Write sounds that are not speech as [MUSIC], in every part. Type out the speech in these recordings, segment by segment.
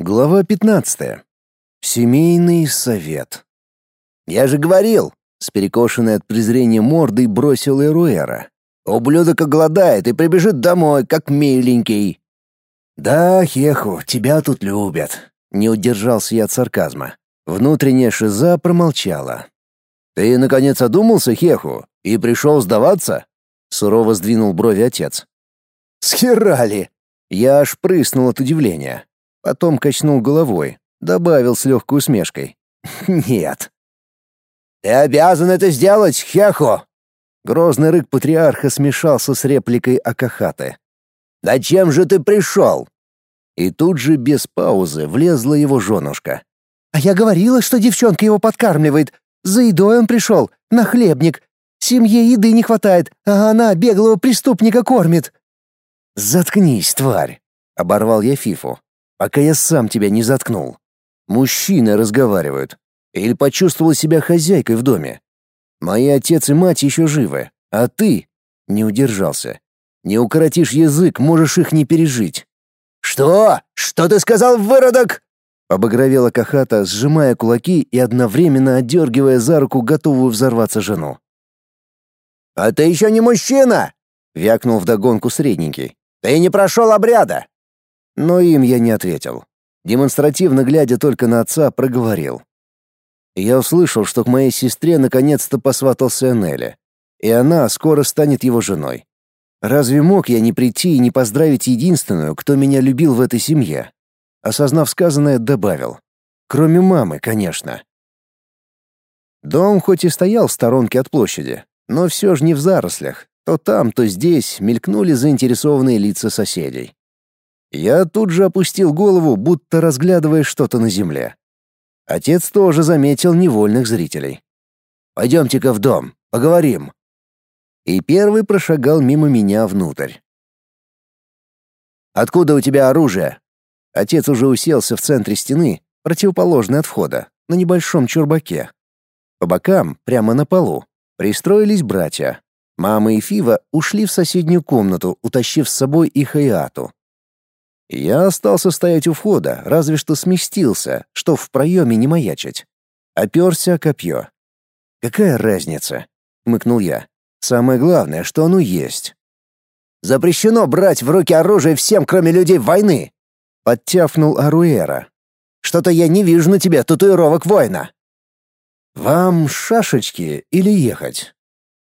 Глава 15. Семейный совет. «Я же говорил!» — с перекошенной от презрения мордой бросил Эруэра. «Ублюдок оголодает и прибежит домой, как миленький». «Да, Хеху, тебя тут любят», — не удержался я от сарказма. Внутренняя шиза промолчала. «Ты, наконец, одумался, Хеху, и пришел сдаваться?» — сурово сдвинул брови отец. «Схерали!» Я аж прыснул от удивления. Потом качнул головой, добавил с легкой усмешкой. [LAUGHS] «Нет». «Ты обязан это сделать, Хехо!» Грозный рык патриарха смешался с репликой Акахаты. «Зачем же ты пришел?» И тут же без паузы влезла его женушка. «А я говорила, что девчонка его подкармливает. За едой он пришел, на хлебник. Семье еды не хватает, а она беглого преступника кормит». «Заткнись, тварь!» — оборвал я Фифу пока я сам тебя не заткнул. Мужчины разговаривают. Или почувствовала себя хозяйкой в доме. Мои отец и мать еще живы, а ты не удержался. Не укоротишь язык, можешь их не пережить. Что? Что ты сказал, выродок? Обогровела Кахата, сжимая кулаки и одновременно отдергивая за руку готовую взорваться жену. «А ты еще не мужчина!» — вякнул вдогонку средненький. «Ты не прошел обряда! Но им я не ответил. Демонстративно глядя только на отца, проговорил. Я услышал, что к моей сестре наконец-то посватался Энеля, и она скоро станет его женой. Разве мог я не прийти и не поздравить единственную, кто меня любил в этой семье? Осознав сказанное, добавил. Кроме мамы, конечно. Дом хоть и стоял в сторонке от площади, но все же не в зарослях. То там, то здесь мелькнули заинтересованные лица соседей. Я тут же опустил голову, будто разглядывая что-то на земле. Отец тоже заметил невольных зрителей. «Пойдемте-ка в дом, поговорим». И первый прошагал мимо меня внутрь. «Откуда у тебя оружие?» Отец уже уселся в центре стены, противоположной от входа, на небольшом чурбаке. По бокам, прямо на полу, пристроились братья. Мама и Фива ушли в соседнюю комнату, утащив с собой их Аяту. Я остался стоять у входа, разве что сместился, что в проеме не маячить. Оперся о копье. «Какая разница?» — мыкнул я. «Самое главное, что оно есть». «Запрещено брать в руки оружие всем, кроме людей войны!» — подтяфнул Аруэра. «Что-то я не вижу на тебе татуировок воина!» «Вам шашечки или ехать?»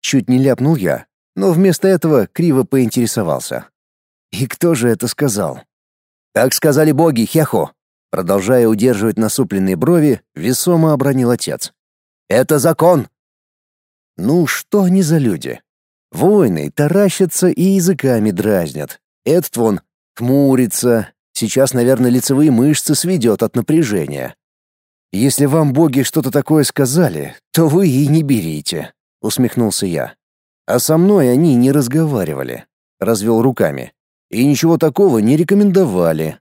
Чуть не ляпнул я, но вместо этого криво поинтересовался. «И кто же это сказал?» «Так сказали боги, Хехо!» Продолжая удерживать насупленные брови, весомо обронил отец. «Это закон!» «Ну что они за люди? Воины таращатся и языками дразнят. Этот вон хмурится. Сейчас, наверное, лицевые мышцы сведет от напряжения. Если вам боги что-то такое сказали, то вы и не берите», — усмехнулся я. «А со мной они не разговаривали», — развел руками и ничего такого не рекомендовали.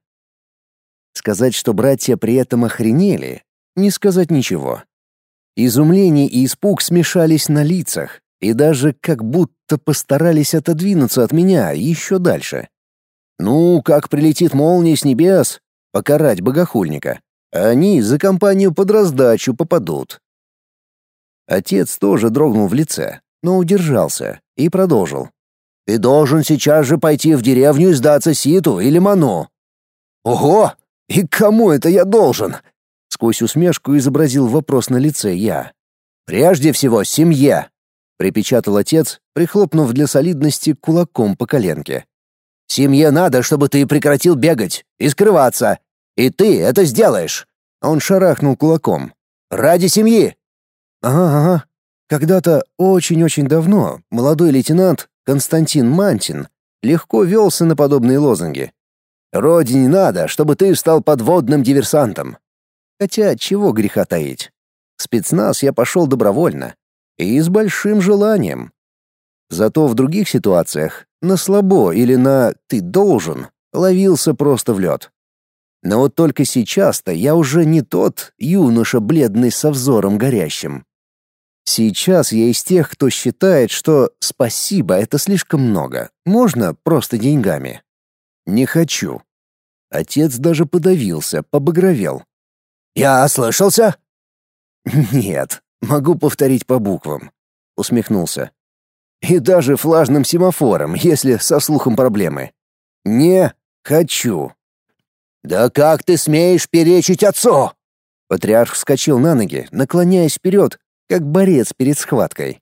Сказать, что братья при этом охренели, не сказать ничего. Изумление и испуг смешались на лицах, и даже как будто постарались отодвинуться от меня еще дальше. Ну, как прилетит молния с небес, покарать богохульника. Они за компанию под раздачу попадут. Отец тоже дрогнул в лице, но удержался и продолжил. Ты должен сейчас же пойти в деревню и сдаться Ситу или Ману». «Ого! И кому это я должен?» Сквозь усмешку изобразил вопрос на лице я. «Прежде всего, семье», — припечатал отец, прихлопнув для солидности кулаком по коленке. «Семье надо, чтобы ты прекратил бегать и скрываться. И ты это сделаешь!» Он шарахнул кулаком. «Ради семьи!» «Ага, ага. Когда-то очень-очень давно молодой лейтенант Константин Мантин легко велся на подобные лозунги. «Родине надо, чтобы ты стал подводным диверсантом». Хотя чего греха таить. В спецназ я пошел добровольно и с большим желанием. Зато в других ситуациях на слабо или на «ты должен» ловился просто в лед. Но вот только сейчас-то я уже не тот юноша бледный со взором горящим. Сейчас я из тех, кто считает, что «спасибо» — это слишком много. Можно просто деньгами. Не хочу. Отец даже подавился, побагровел. «Я ослышался?» «Нет, могу повторить по буквам», — усмехнулся. «И даже флажным семафором, если со слухом проблемы. Не хочу». «Да как ты смеешь перечить отцу?» Патриарх вскочил на ноги, наклоняясь вперед, как борец перед схваткой.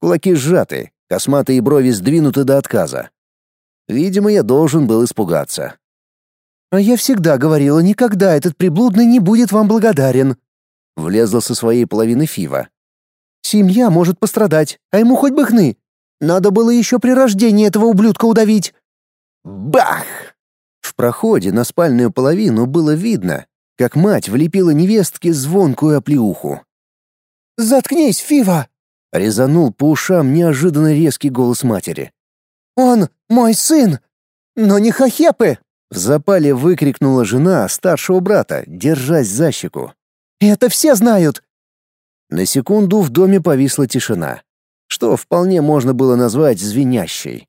Кулаки сжаты, косматые брови сдвинуты до отказа. Видимо, я должен был испугаться. «А я всегда говорила, никогда этот приблудный не будет вам благодарен», — влезла со своей половины Фива. «Семья может пострадать, а ему хоть бы хны. Надо было еще при рождении этого ублюдка удавить». Бах! В проходе на спальную половину было видно, как мать влепила невестке звонкую оплеуху. «Заткнись, Фива!» — резанул по ушам неожиданно резкий голос матери. «Он мой сын, но не Хахепы!» В запале выкрикнула жена старшего брата, держась за щеку. «Это все знают!» На секунду в доме повисла тишина, что вполне можно было назвать звенящей.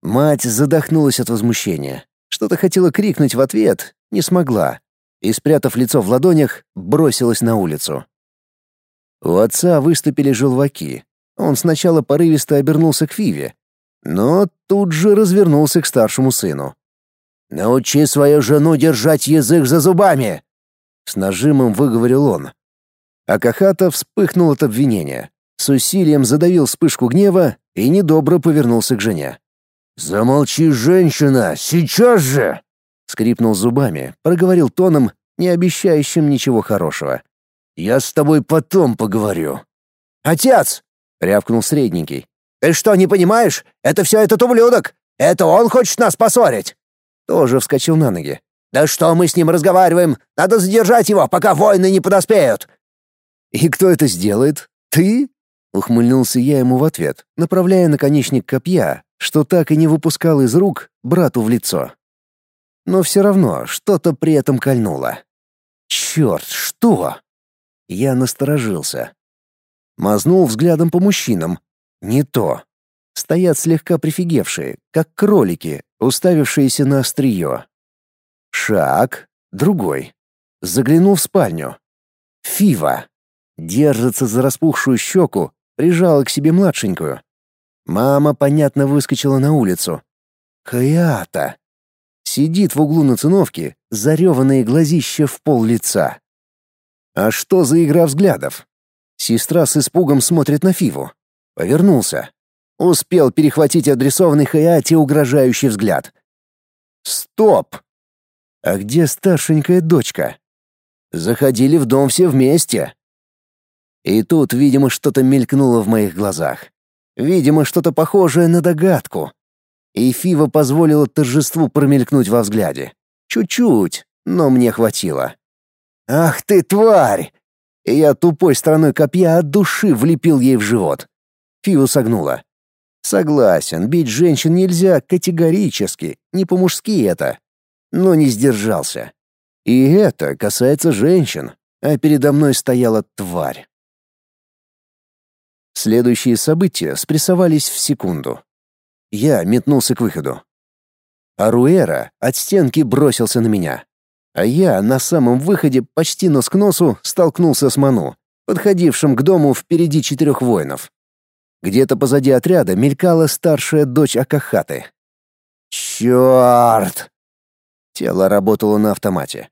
Мать задохнулась от возмущения. Что-то хотела крикнуть в ответ, не смогла. И, спрятав лицо в ладонях, бросилась на улицу. У отца выступили желваки. Он сначала порывисто обернулся к Фиве, но тут же развернулся к старшему сыну. «Научи свою жену держать язык за зубами!» С нажимом выговорил он. Акахата вспыхнул от обвинения, с усилием задавил вспышку гнева и недобро повернулся к жене. «Замолчи, женщина, сейчас же!» Скрипнул зубами, проговорил тоном, не обещающим ничего хорошего. «Я с тобой потом поговорю». «Отец!» — рявкнул средненький. «Ты что, не понимаешь? Это все этот ублюдок! Это он хочет нас поссорить!» тоже вскочил на ноги. «Да что мы с ним разговариваем? Надо задержать его, пока воины не подоспеют!» «И кто это сделает? Ты?» — ухмыльнулся я ему в ответ, направляя наконечник копья, что так и не выпускал из рук брату в лицо. Но все равно что-то при этом кольнуло. «Черт, что?» Я насторожился. Мазнул взглядом по мужчинам. Не то. Стоят слегка прифигевшие, как кролики, уставившиеся на острие. Шаг, другой. Заглянул в спальню. Фива. Держится за распухшую щеку, прижала к себе младшенькую. Мама, понятно, выскочила на улицу. Хаята. Сидит в углу на циновке, зареванные глазища в пол лица. А что за игра взглядов? Сестра с испугом смотрит на Фиву. Повернулся. Успел перехватить адресованный Хаяте угрожающий взгляд. Стоп! А где старшенькая дочка? Заходили в дом все вместе. И тут, видимо, что-то мелькнуло в моих глазах. Видимо, что-то похожее на догадку. И Фива позволила торжеству промелькнуть во взгляде. Чуть-чуть, но мне хватило. «Ах ты, тварь!» И я тупой стороной копья от души влепил ей в живот. Фиву согнула. Согласен, бить женщин нельзя категорически, не по-мужски это. Но не сдержался. И это касается женщин, а передо мной стояла тварь. Следующие события спрессовались в секунду. Я метнулся к выходу. Аруэра от стенки бросился на меня. А я на самом выходе почти нос к носу столкнулся с Ману, подходившим к дому впереди четырех воинов. Где-то позади отряда мелькала старшая дочь Акахаты. «Черт!» Тело работало на автомате.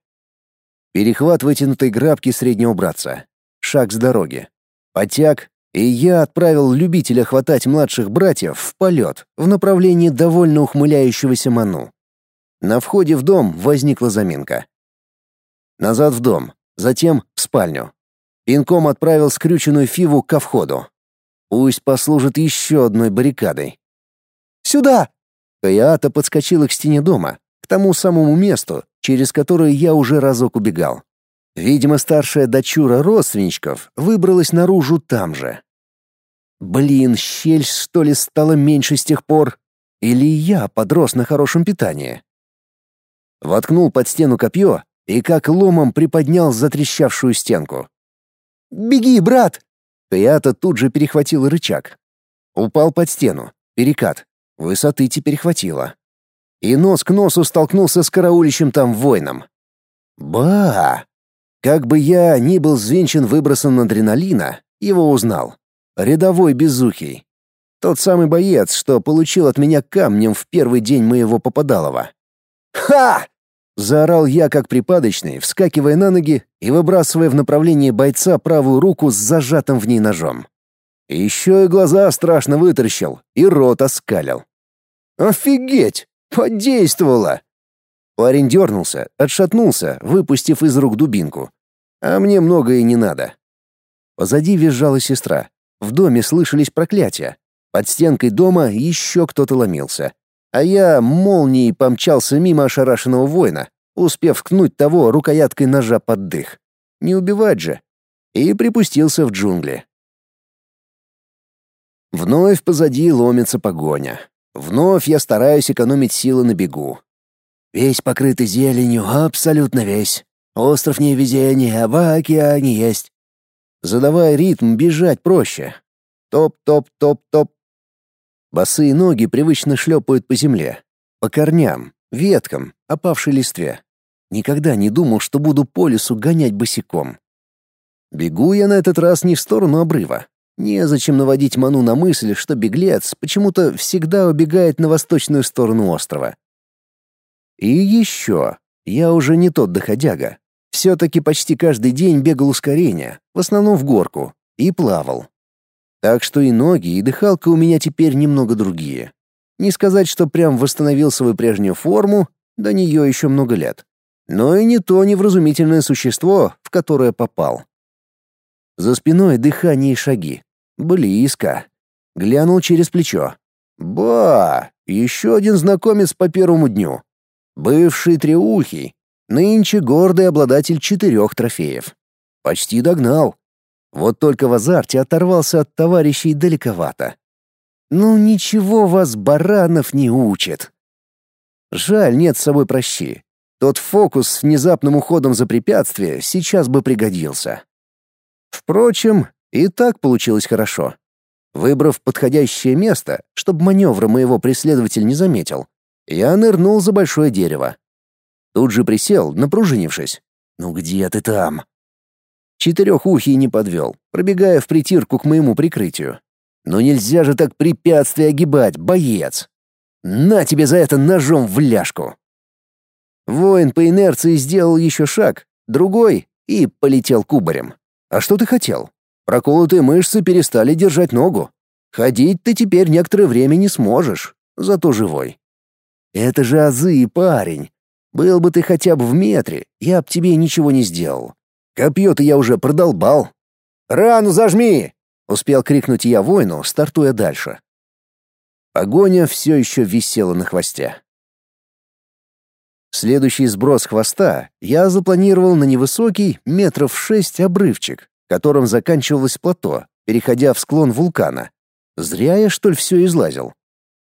Перехват вытянутой грабки среднего братца. Шаг с дороги. Потяг, и я отправил любителя хватать младших братьев в полет в направлении довольно ухмыляющегося Ману. На входе в дом возникла заминка. Назад в дом, затем в спальню. Пинком отправил скрюченную Фиву ко входу. Пусть послужит еще одной баррикадой. «Сюда!» Каята подскочила к стене дома, к тому самому месту, через которое я уже разок убегал. Видимо, старшая дочура родственничков выбралась наружу там же. Блин, щель, что ли, стала меньше с тех пор? Или я подрос на хорошем питании? Воткнул под стену копье и как ломом приподнял затрещавшую стенку. «Беги, брат!» Каята тут же перехватил рычаг. Упал под стену. Перекат. Высоты теперь хватило. и нос к носу столкнулся с караулищем там воином. Ба! Как бы я ни был взвинчен выбросом адреналина, его узнал. Рядовой безухий. Тот самый боец, что получил от меня камнем в первый день моего попадалова. «Ха!» — заорал я как припадочный, вскакивая на ноги и выбрасывая в направлении бойца правую руку с зажатым в ней ножом. Еще и глаза страшно вытаращил, и рот оскалил. «Офигеть! Подействовало!» Парень дернулся, отшатнулся, выпустив из рук дубинку. А мне многое не надо. Позади визжала сестра. В доме слышались проклятия. Под стенкой дома еще кто-то ломился. А я молнией помчался мимо ошарашенного воина, успев ткнуть того рукояткой ножа под дых. Не убивать же. И припустился в джунгли. Вновь позади ломится погоня. Вновь я стараюсь экономить силы на бегу. Весь покрытый зеленью, абсолютно весь. Остров невезения, а в океане есть. Задавая ритм, бежать проще. Топ-топ-топ-топ. Босые ноги привычно шлепают по земле. По корням, веткам, опавшей листве. Никогда не думал, что буду по лесу гонять босиком. Бегу я на этот раз не в сторону обрыва. Незачем наводить ману на мысль, что беглец почему-то всегда убегает на восточную сторону острова. И еще, я уже не тот доходяга. Все-таки почти каждый день бегал ускорение, в основном в горку, и плавал. Так что и ноги, и дыхалка у меня теперь немного другие. Не сказать, что прям восстановил свою прежнюю форму, до нее еще много лет. Но и не то невразумительное существо, в которое попал. За спиной дыхание и шаги. Близко. Глянул через плечо. Ба! Еще один знакомец по первому дню. Бывший треухий, нынче гордый обладатель четырех трофеев. Почти догнал. Вот только в азарте оторвался от товарищей далековато. Ну ничего вас баранов не учит. Жаль, нет с собой прощи. Тот фокус с внезапным уходом за препятствие сейчас бы пригодился. Впрочем, и так получилось хорошо. Выбрав подходящее место, чтобы маневра моего преследователя не заметил, я нырнул за большое дерево. Тут же присел, напружинившись. «Ну где ты там?» Четырехухий не подвел, пробегая в притирку к моему прикрытию. «Ну нельзя же так препятствия огибать, боец!» «На тебе за это ножом в ляжку!» Воин по инерции сделал еще шаг, другой и полетел кубарем. «А что ты хотел?» Проколотые мышцы перестали держать ногу. Ходить ты теперь некоторое время не сможешь, зато живой. Это же азы, парень. Был бы ты хотя бы в метре, я б тебе ничего не сделал. Копье-то я уже продолбал. «Рану зажми!» — успел крикнуть я воину, стартуя дальше. Погоня все еще висела на хвосте. Следующий сброс хвоста я запланировал на невысокий, метров шесть обрывчик, которым заканчивалось плато, переходя в склон вулкана. Зря я, что ли, все излазил.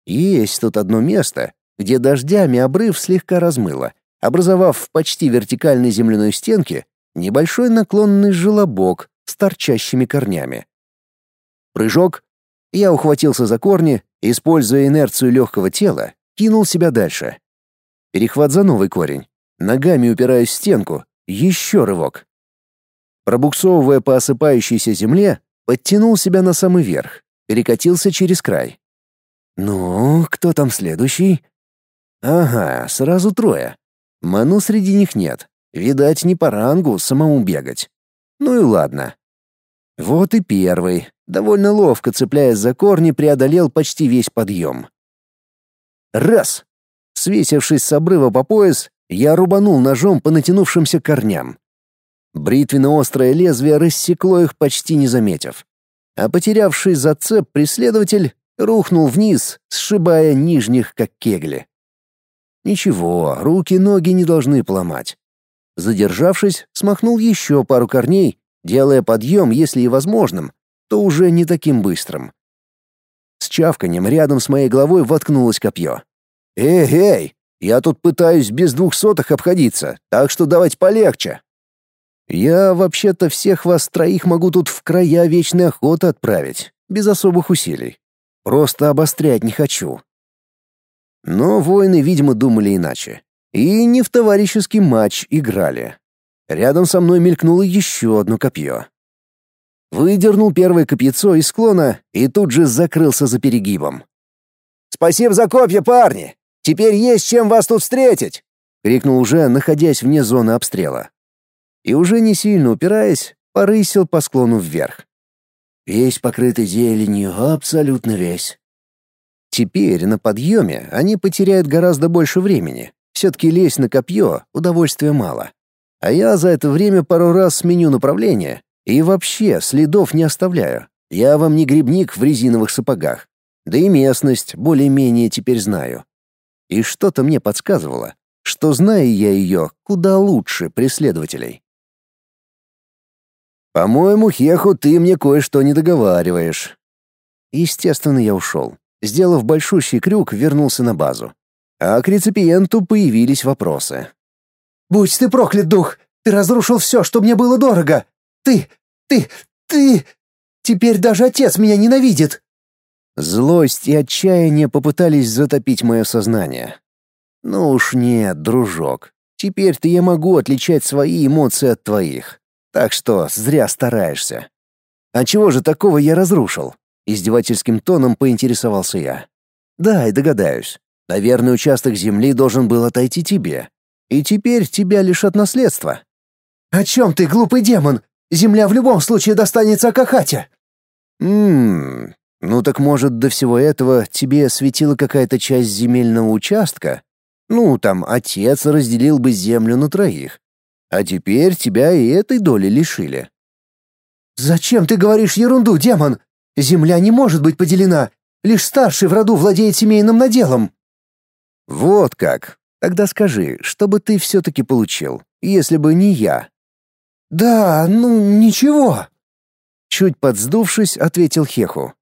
Есть тут одно место, где дождями обрыв слегка размыло, образовав в почти вертикальной земляной стенке небольшой наклонный желобок с торчащими корнями. Прыжок. Я ухватился за корни, используя инерцию легкого тела, кинул себя дальше. Перехват за новый корень. Ногами упираюсь в стенку. Еще рывок. Пробуксовывая по осыпающейся земле, подтянул себя на самый верх, перекатился через край. «Ну, кто там следующий?» Ага, сразу трое. Ману среди них нет. Видать, не по рангу самому бегать. Ну и ладно. Вот и первый. Довольно ловко, цепляясь за корни, преодолел почти весь подъем. Раз! Свесившись с обрыва по пояс, я рубанул ножом по натянувшимся корням. Бритвенно-острое лезвие рассекло их, почти не заметив. А потерявший зацеп преследователь рухнул вниз, сшибая нижних, как кегли. Ничего, руки-ноги не должны поломать. Задержавшись, смахнул еще пару корней, делая подъем, если и возможным, то уже не таким быстрым. С чавканием рядом с моей головой воткнулось копье. «Эй, эй, я тут пытаюсь без двухсотых обходиться, так что давайте полегче». Я вообще-то всех вас троих могу тут в края вечной охоты отправить, без особых усилий. Просто обострять не хочу. Но воины, видимо, думали иначе. И не в товарищеский матч играли. Рядом со мной мелькнуло еще одно копье. Выдернул первое копьецо из склона и тут же закрылся за перегибом. «Спасибо за копья, парни! Теперь есть чем вас тут встретить!» — крикнул уже, находясь вне зоны обстрела. И уже не сильно упираясь, порысил по склону вверх. Весь покрытый зеленью, абсолютно весь. Теперь на подъеме они потеряют гораздо больше времени. Все-таки лезть на копье удовольствия мало. А я за это время пару раз сменю направление и вообще следов не оставляю. Я вам не грибник в резиновых сапогах. Да и местность более-менее теперь знаю. И что-то мне подсказывало, что знаю я ее куда лучше преследователей. «По-моему, Хеху, ты мне кое-что не договариваешь». Естественно, я ушел. Сделав большущий крюк, вернулся на базу. А к реципиенту появились вопросы. «Будь ты проклят, дух! Ты разрушил все, что мне было дорого! Ты! Ты! Ты! Теперь даже отец меня ненавидит!» Злость и отчаяние попытались затопить мое сознание. «Ну уж нет, дружок. Теперь-то я могу отличать свои эмоции от твоих. Так что зря стараешься. А чего же такого я разрушил? Издевательским тоном поинтересовался я. Да, и догадаюсь. Наверное, участок земли должен был отойти тебе. И теперь тебя лишат наследства. О чем ты, глупый демон? Земля в любом случае достанется Акахате. Ммм, ну так может до всего этого тебе светила какая-то часть земельного участка? Ну, там отец разделил бы землю на троих. А теперь тебя и этой доли лишили. Зачем ты говоришь ерунду, демон? Земля не может быть поделена. Лишь старший в роду владеет семейным наделом. Вот как. Тогда скажи, что бы ты все-таки получил, если бы не я? Да, ну ничего. Чуть подсдувшись, ответил Хеху.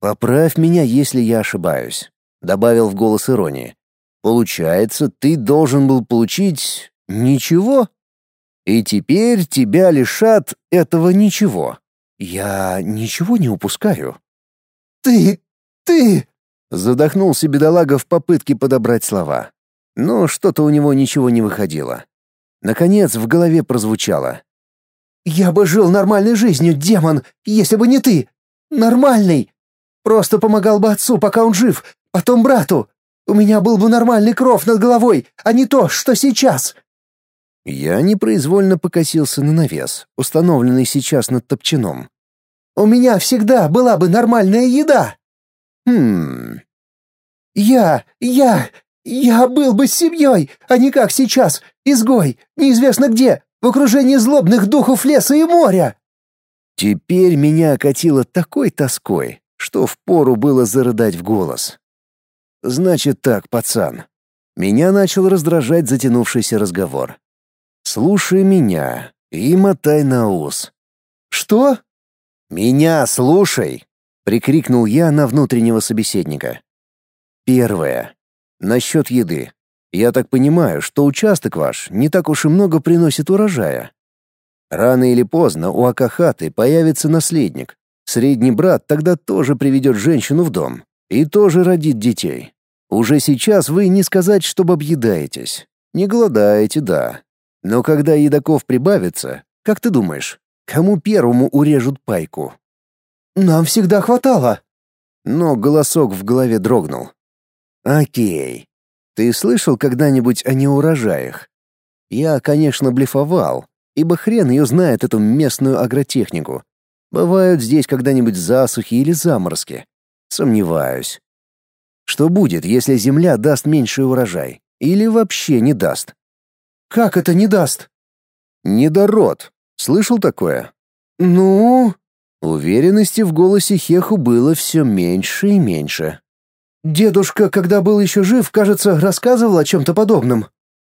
Поправь меня, если я ошибаюсь, добавил в голос иронии. Получается, ты должен был получить ничего? И теперь тебя лишат этого ничего. Я ничего не упускаю. Ты... ты... Задохнулся бедолага в попытке подобрать слова. Но что-то у него ничего не выходило. Наконец в голове прозвучало. «Я бы жил нормальной жизнью, демон, если бы не ты. Нормальный. Просто помогал бы отцу, пока он жив, потом брату. У меня был бы нормальный кров над головой, а не то, что сейчас. Я непроизвольно покосился на навес, установленный сейчас над топчаном. «У меня всегда была бы нормальная еда!» «Хм...» «Я... я... я был бы с семьей, а не как сейчас, изгой, неизвестно где, в окружении злобных духов леса и моря!» Теперь меня окатило такой тоской, что впору было зарыдать в голос. «Значит так, пацан». Меня начал раздражать затянувшийся разговор. Слушай меня и мотай на ус. Что? Меня слушай, прикрикнул я на внутреннего собеседника. Первое. Насчет еды. Я так понимаю, что участок ваш не так уж и много приносит урожая. Рано или поздно у Акахаты появится наследник. Средний брат тогда тоже приведет женщину в дом и тоже родит детей. Уже сейчас вы не сказать, чтобы объедаетесь. Не голодаете, да, но когда едоков прибавится, как ты думаешь, кому первому урежут пайку? Нам всегда хватало. Но голосок в голове дрогнул. Окей. Ты слышал когда-нибудь о неурожаях? Я, конечно, блефовал, ибо хрен ее знает эту местную агротехнику. Бывают здесь когда-нибудь засухи или заморозки. Сомневаюсь. Что будет, если земля даст меньший урожай? Или вообще не даст? Как это не даст? Недород. Слышал такое? Ну, уверенности в голосе Хеху было все меньше и меньше. Дедушка, когда был еще жив, кажется, рассказывал о чем-то подобном.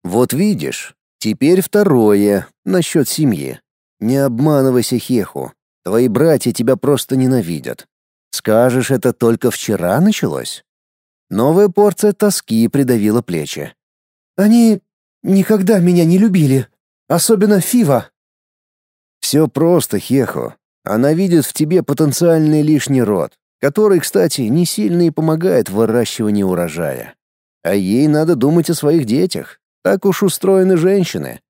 Вот видишь, теперь второе, насчет семьи. Не обманывайся, Хеху. Твои братья тебя просто ненавидят. Скажешь, это только вчера началось? Новая порция тоски придавила плечи. Они никогда меня не любили, особенно Фива. Все просто, Хехо. Она видит в тебе потенциальный лишний род, который, кстати, не сильно и помогает в выращивании урожая. А ей надо думать о своих детях. Так уж устроены женщины.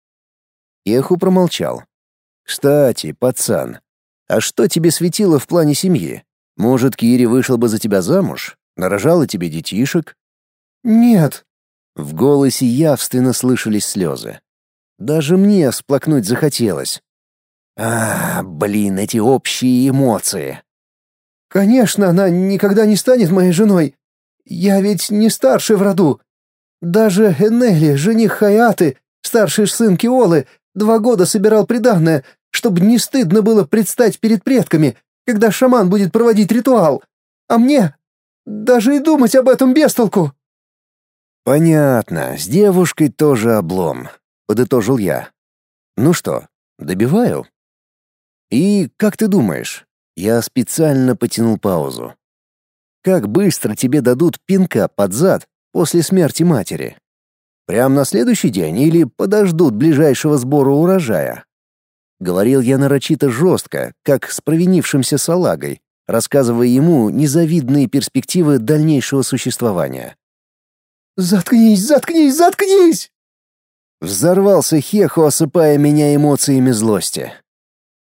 Еху промолчал. «Кстати, пацан, а что тебе светило в плане семьи? Может, Кири вышел бы за тебя замуж? Нарожала тебе детишек?» «Нет». В голосе явственно слышались слезы. Даже мне сплакнуть захотелось. А, блин, эти общие эмоции. Конечно, она никогда не станет моей женой. Я ведь не старший в роду. Даже Энели, жених Хаяты, старший сын Киолы, два года собирал приданное, чтобы не стыдно было предстать перед предками, когда шаман будет проводить ритуал. А мне даже и думать об этом без толку. Понятно, с девушкой тоже облом, подытожил я. Ну что, добиваю? И как ты думаешь? Я специально потянул паузу. Как быстро тебе дадут пинка под зад после смерти матери? Прям на следующий день или подождут ближайшего сбора урожая? Говорил я нарочито жестко, как с провинившимся салагой, рассказывая ему незавидные перспективы дальнейшего существования. «Заткнись, заткнись, заткнись!» Взорвался Хехо, осыпая меня эмоциями злости.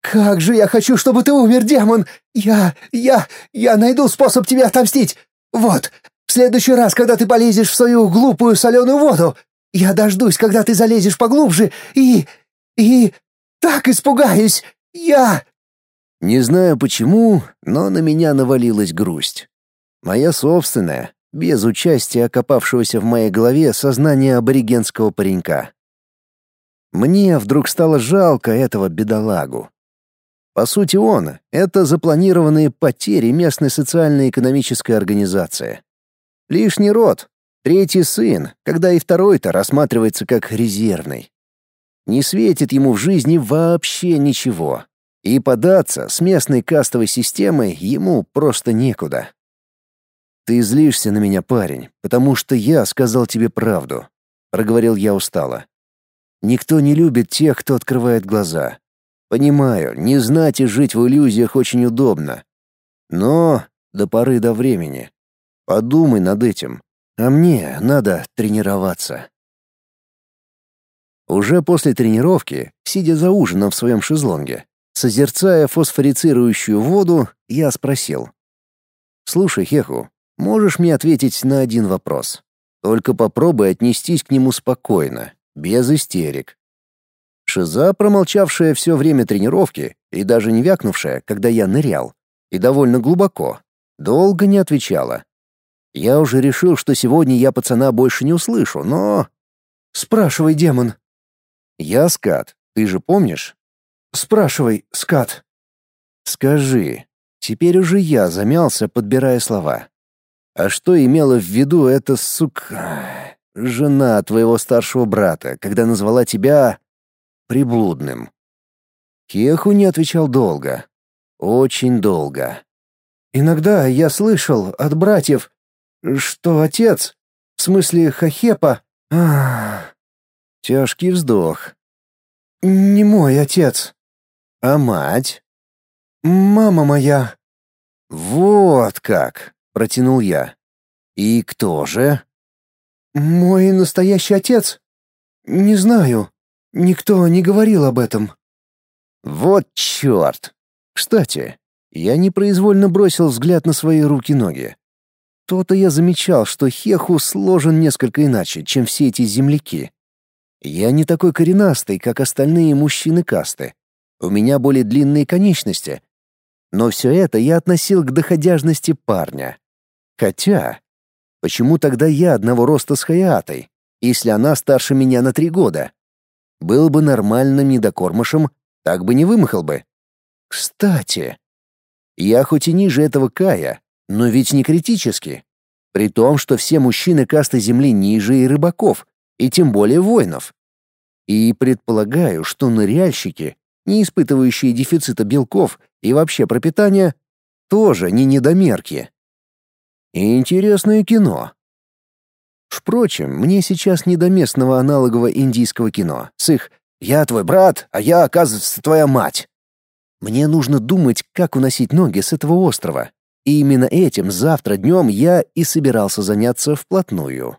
«Как же я хочу, чтобы ты умер, демон! Я... я... я найду способ тебе отомстить! Вот, в следующий раз, когда ты полезешь в свою глупую соленую воду, я дождусь, когда ты залезешь поглубже, и... и... так испугаюсь! Я...» Не знаю почему, но на меня навалилась грусть. Моя собственная, без участия окопавшегося в моей голове сознания аборигенского паренька. Мне вдруг стало жалко этого бедолагу. По сути, он — это запланированные потери местной социально-экономической организации. Лишний род, третий сын, когда и второй-то рассматривается как резервный. Не светит ему в жизни вообще ничего. И податься с местной кастовой системой ему просто некуда. «Ты злишься на меня, парень, потому что я сказал тебе правду», — проговорил я устало. «Никто не любит тех, кто открывает глаза. Понимаю, не знать и жить в иллюзиях очень удобно. Но до поры до времени. Подумай над этим. А мне надо тренироваться. Уже после тренировки, сидя за ужином в своем шезлонге, созерцая фосфорицирующую воду, я спросил. «Слушай, Хеху, можешь мне ответить на один вопрос? Только попробуй отнестись к нему спокойно, без истерик. Шиза, промолчавшая все время тренировки и даже не вякнувшая, когда я нырял, и довольно глубоко, долго не отвечала. Я уже решил, что сегодня я пацана больше не услышу, но... «Спрашивай, демон». «Я скат, ты же помнишь?» «Спрашивай, скат». «Скажи». Теперь уже я замялся, подбирая слова. «А что имела в виду эта сука... жена твоего старшего брата, когда назвала тебя приблудным. Кеху не отвечал долго. Очень долго. «Иногда я слышал от братьев, что отец, в смысле Хахепа, ах, тяжкий вздох. Не мой отец. А мать? Мама моя. Вот как, протянул я. И кто же? Мой настоящий отец? Не знаю. Никто не говорил об этом. Вот черт! Кстати, я непроизвольно бросил взгляд на свои руки-ноги. То-то я замечал, что Хеху сложен несколько иначе, чем все эти земляки. Я не такой коренастый, как остальные мужчины касты. У меня более длинные конечности. Но все это я относил к доходяжности парня. Хотя, почему тогда я одного роста с Хаятой, если она старше меня на три года? Был бы нормальным недокормышем, так бы не вымахал бы. Кстати, я хоть и ниже этого Кая, но ведь не критически. При том, что все мужчины касты Земли ниже и рыбаков, и тем более воинов. И предполагаю, что ныряльщики, не испытывающие дефицита белков и вообще пропитания, тоже не недомерки. Интересное кино. Впрочем, мне сейчас не до местного аналогового индийского кино с их «я твой брат, а я, оказывается, твоя мать». Мне нужно думать, как уносить ноги с этого острова. И именно этим завтра днем я и собирался заняться вплотную.